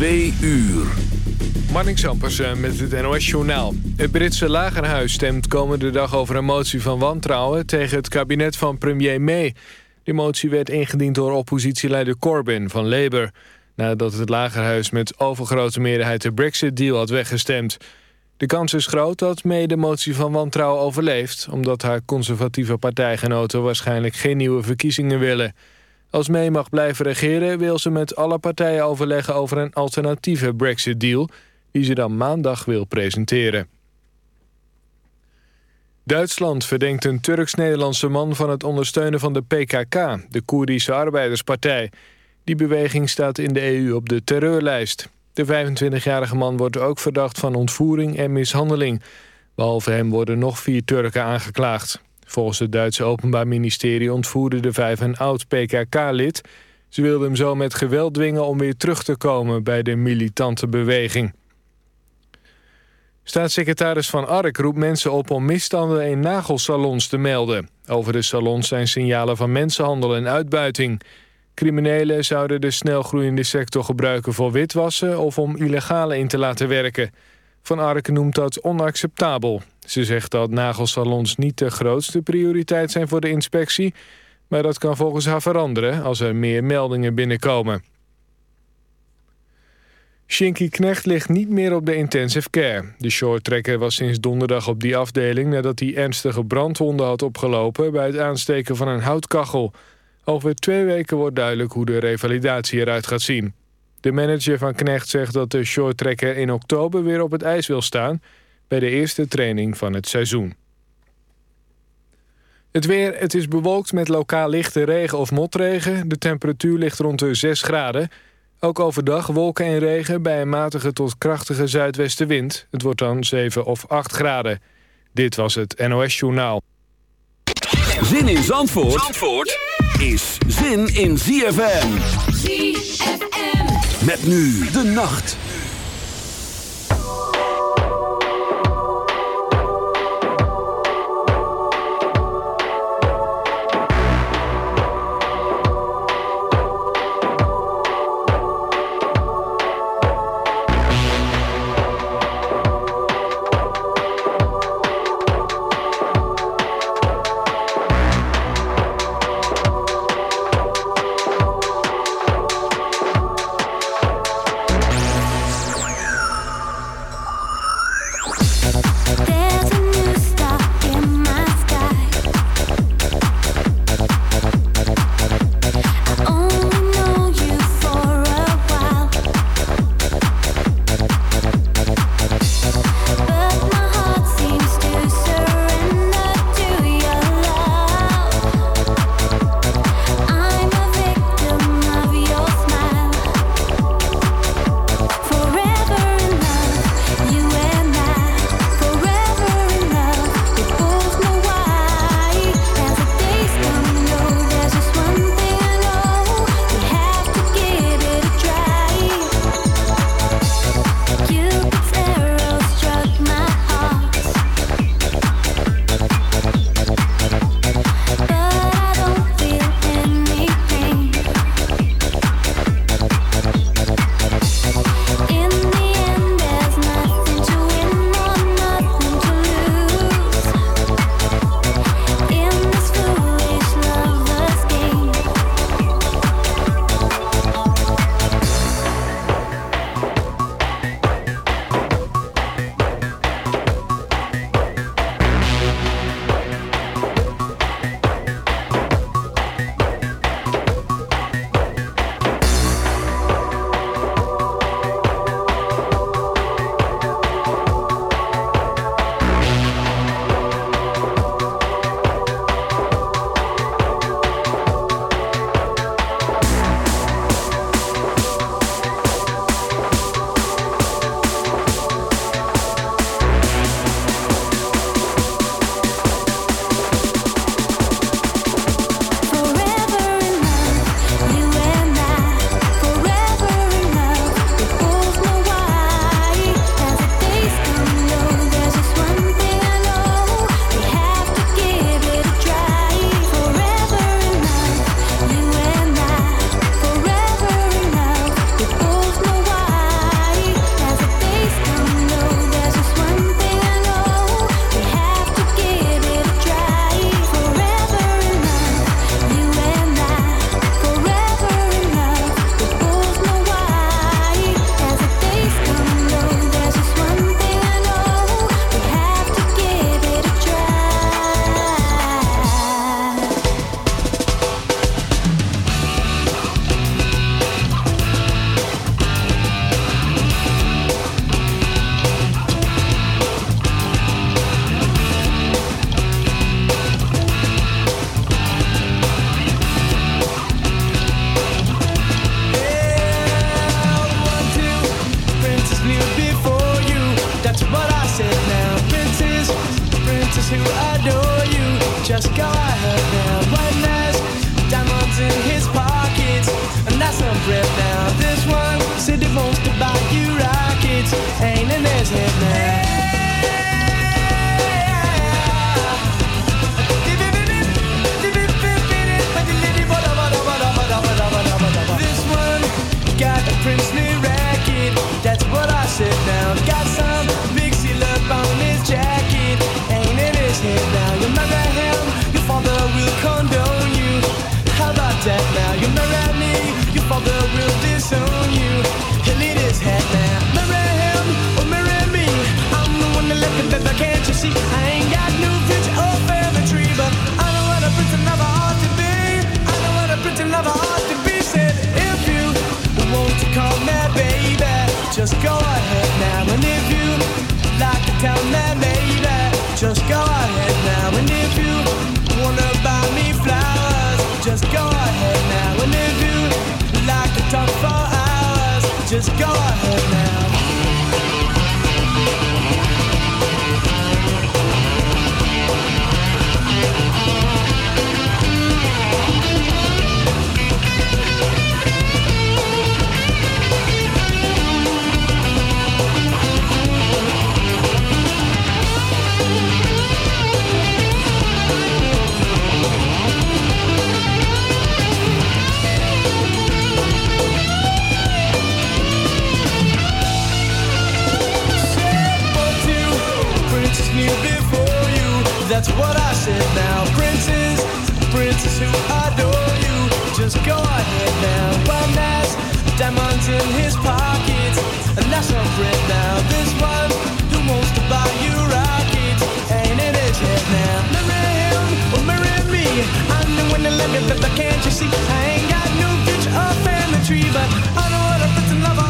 Twee uur. Marnik Sampersen met het NOS-journaal. Het Britse Lagerhuis stemt komende dag over een motie van wantrouwen... tegen het kabinet van premier May. Die motie werd ingediend door oppositieleider Corbyn van Labour... nadat het Lagerhuis met overgrote meerderheid de Brexit-deal had weggestemd. De kans is groot dat May de motie van wantrouwen overleeft... omdat haar conservatieve partijgenoten waarschijnlijk geen nieuwe verkiezingen willen... Als May mag blijven regeren wil ze met alle partijen overleggen over een alternatieve Brexit-deal... die ze dan maandag wil presenteren. Duitsland verdenkt een Turks-Nederlandse man van het ondersteunen van de PKK... de Koerdische Arbeiderspartij. Die beweging staat in de EU op de terreurlijst. De 25-jarige man wordt ook verdacht van ontvoering en mishandeling. Behalve hem worden nog vier Turken aangeklaagd. Volgens het Duitse Openbaar Ministerie ontvoerde de vijf een oud PKK-lid. Ze wilden hem zo met geweld dwingen om weer terug te komen bij de militante beweging. Staatssecretaris Van Ark roept mensen op om misstanden in nagelsalons te melden. Over de salons zijn signalen van mensenhandel en uitbuiting. Criminelen zouden de snelgroeiende sector gebruiken voor witwassen... of om illegale in te laten werken. Van Ark noemt dat onacceptabel. Ze zegt dat nagelsalons niet de grootste prioriteit zijn voor de inspectie... maar dat kan volgens haar veranderen als er meer meldingen binnenkomen. Shinky Knecht ligt niet meer op de intensive care. De shorttrekker was sinds donderdag op die afdeling... nadat hij ernstige brandwonden had opgelopen... bij het aansteken van een houtkachel. Over twee weken wordt duidelijk hoe de revalidatie eruit gaat zien. De manager van Knecht zegt dat de shorttrekker in oktober weer op het ijs wil staan bij de eerste training van het seizoen. Het weer, het is bewolkt met lokaal lichte regen of motregen. De temperatuur ligt rond de 6 graden. Ook overdag wolken en regen bij een matige tot krachtige zuidwestenwind. Het wordt dan 7 of 8 graden. Dit was het NOS Journaal. Zin in Zandvoort, Zandvoort is zin in ZFM. ZFM. Met nu de nacht. princess, princess who adore you. Just go ahead now. One has diamonds in his pockets, and that's her friend now. This one who wants to buy you rockets, ain't in his now. Marry him or marry me. I'm the one that love you, but can't you see? I ain't got no future or family tree, but I know what I put in love.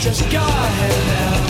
Just go ahead now.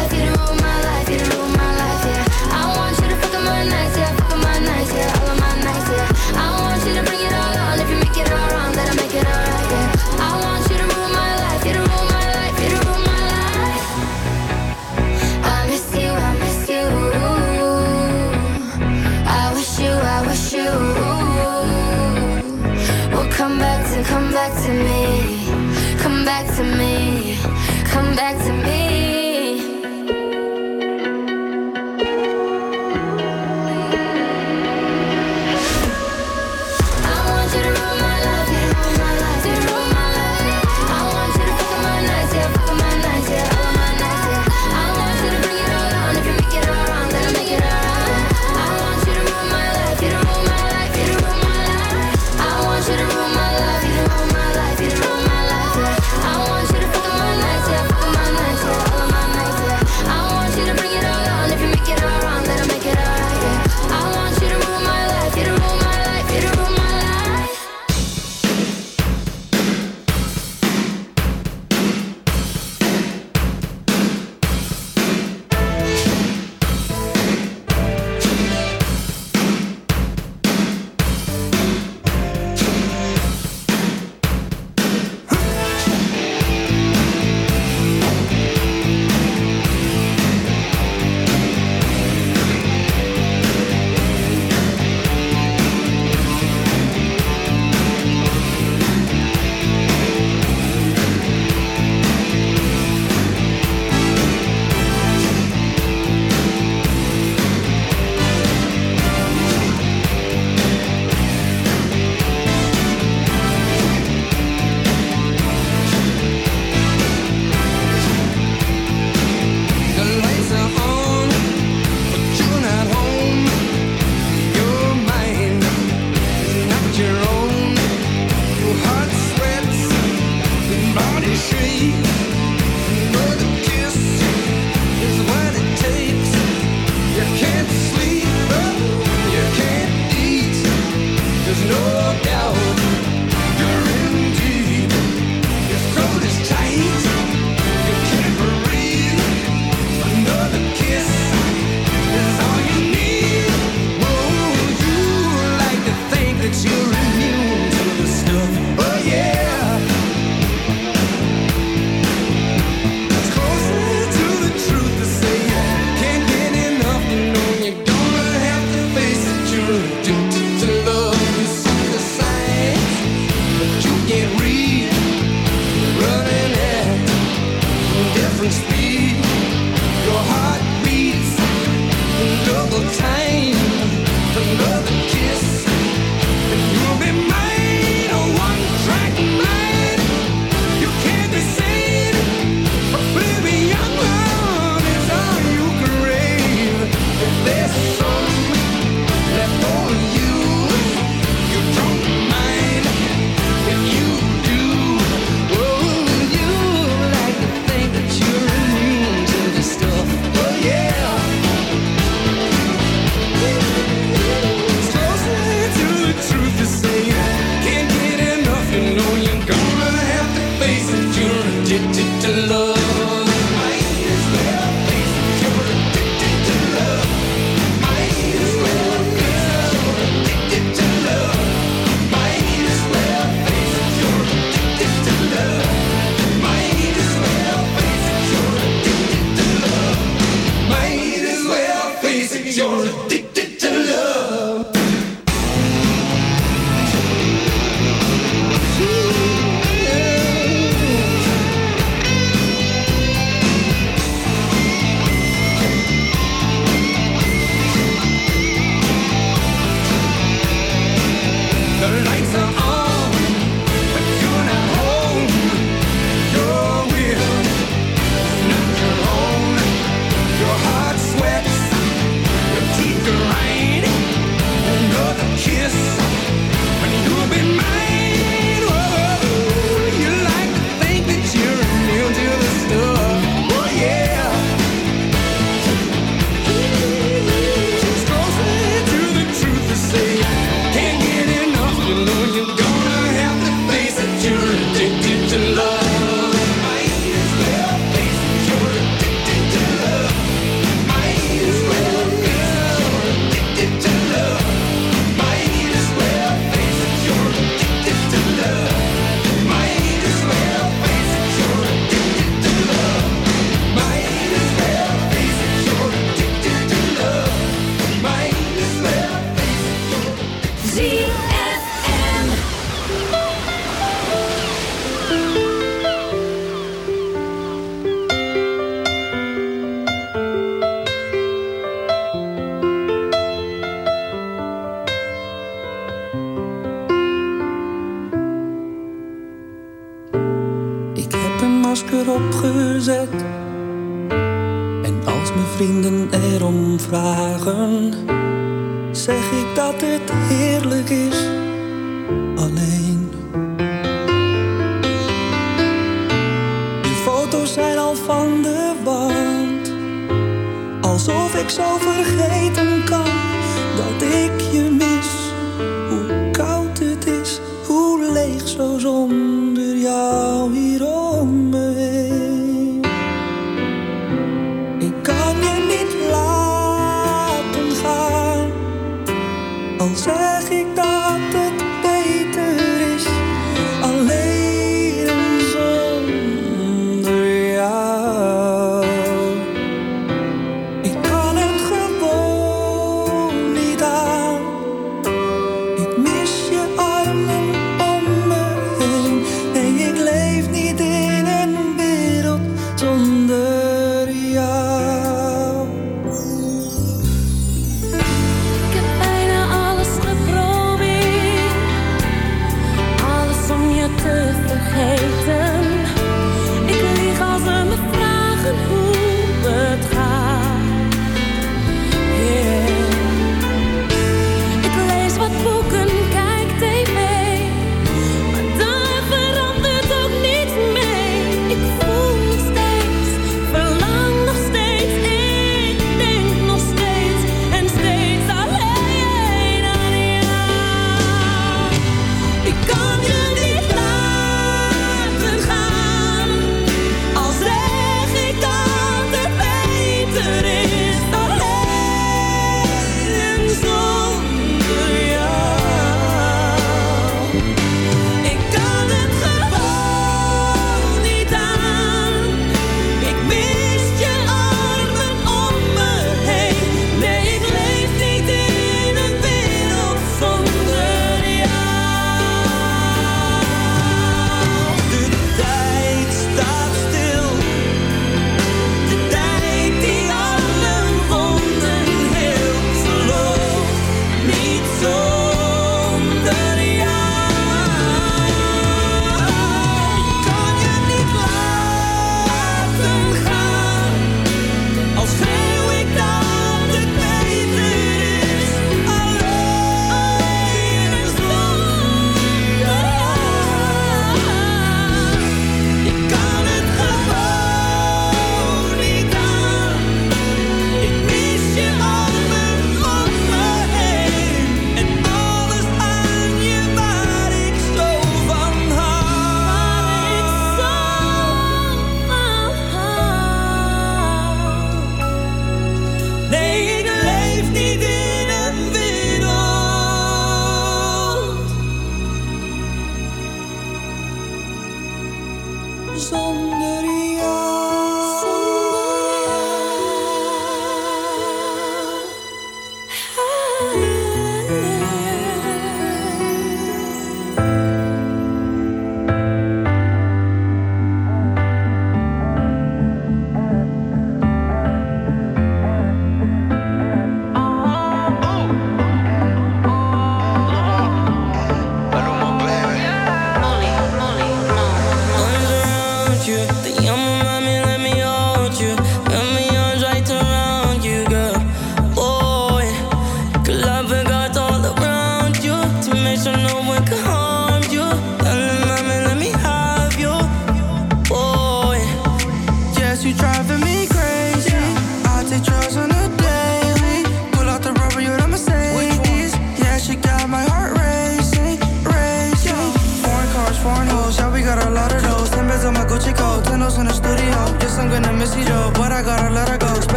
Love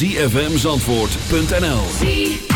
www.zfmzandvoort.nl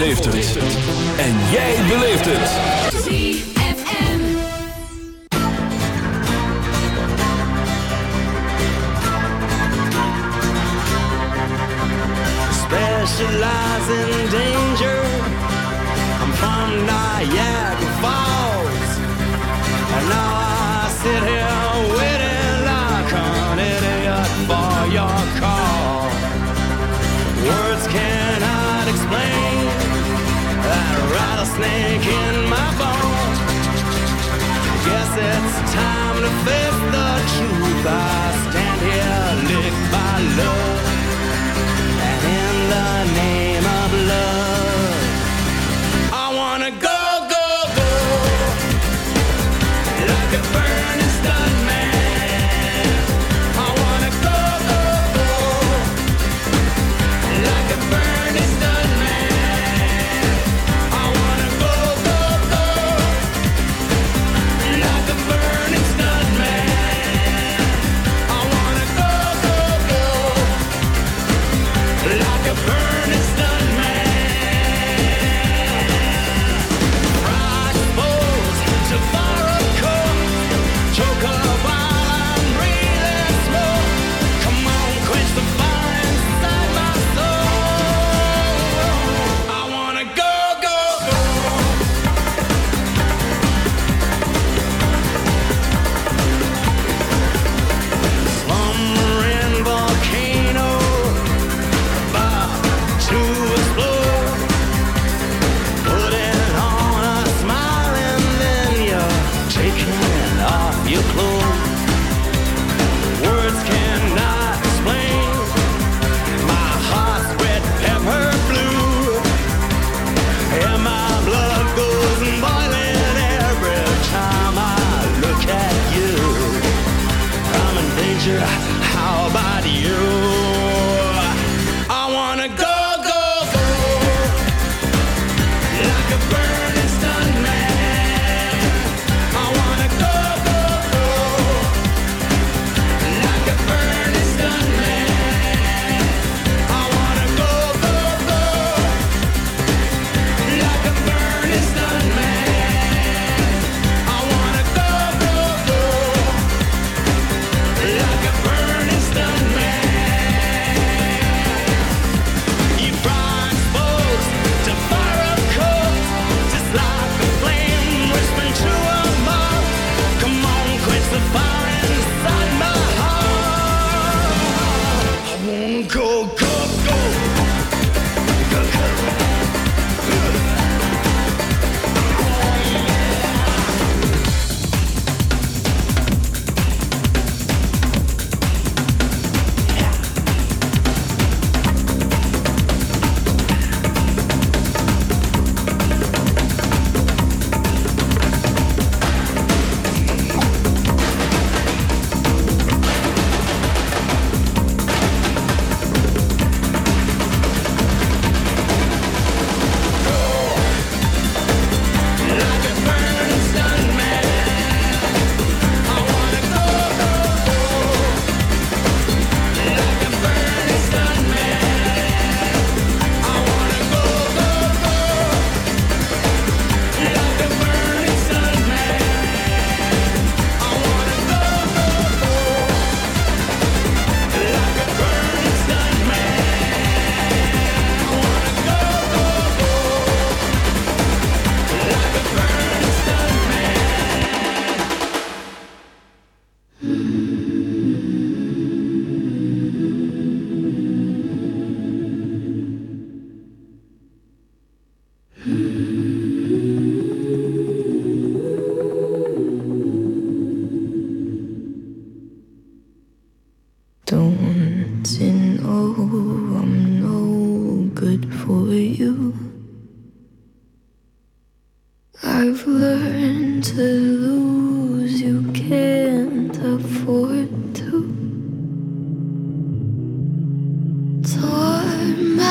heeft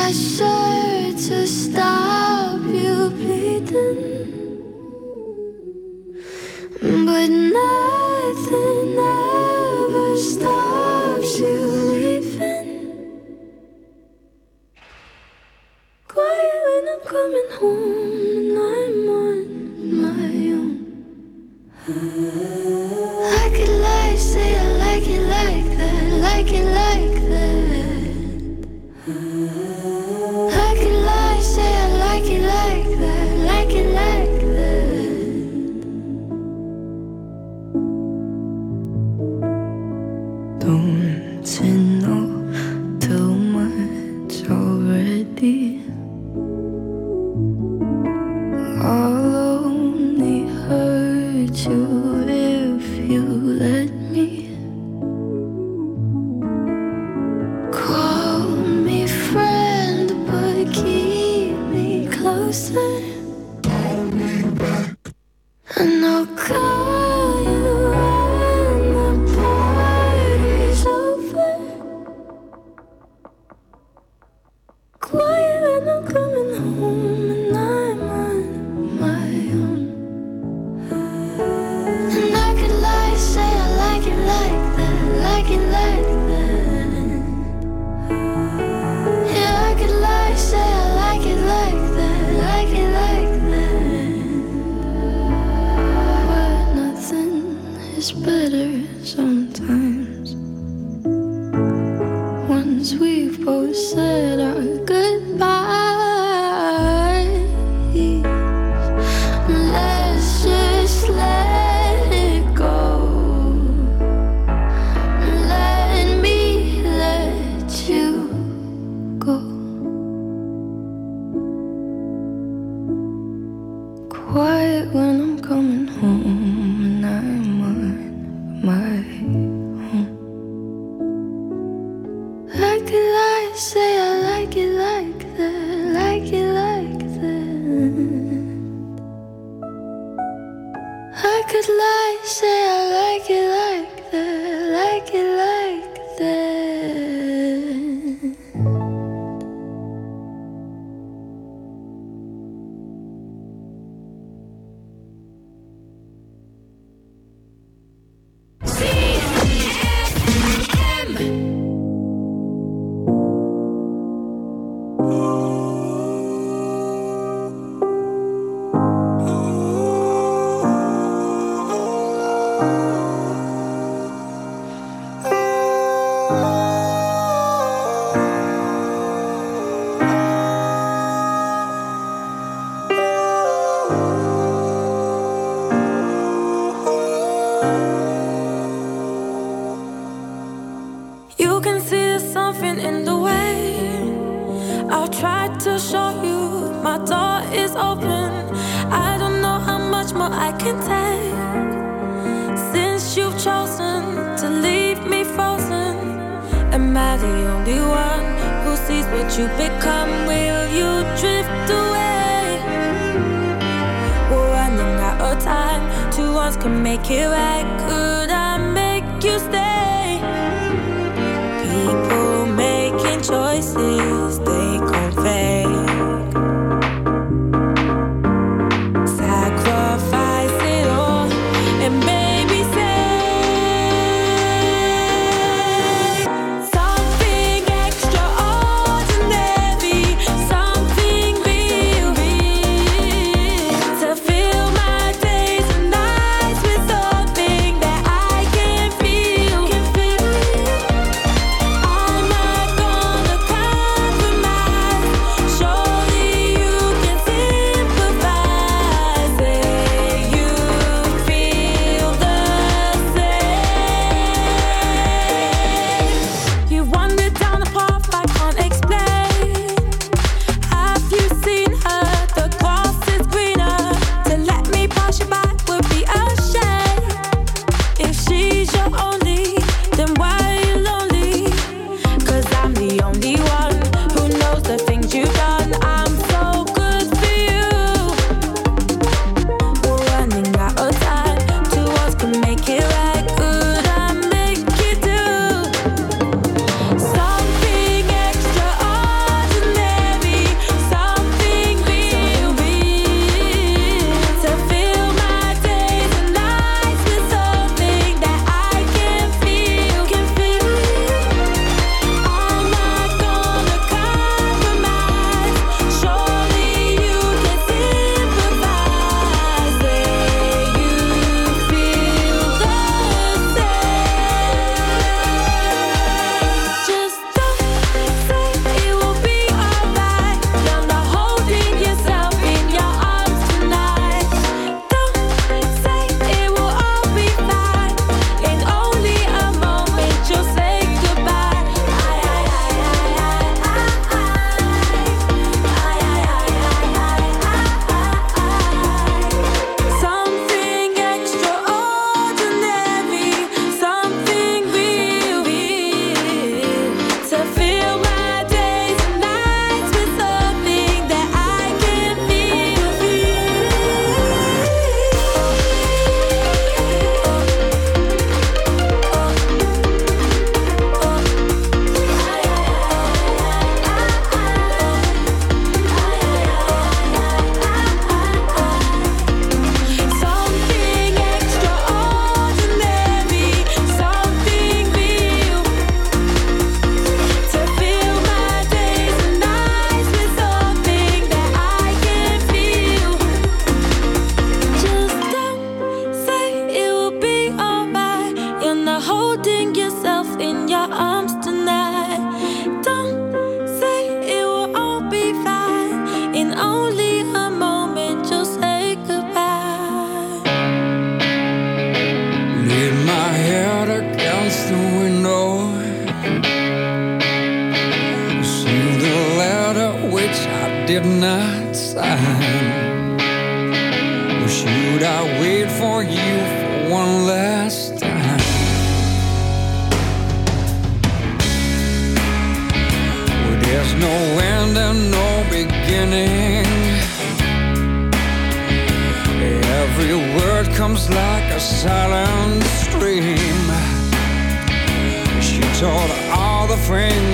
I pressure to stop you bleeding, but nothing ever stops you leaving. when I'm coming home.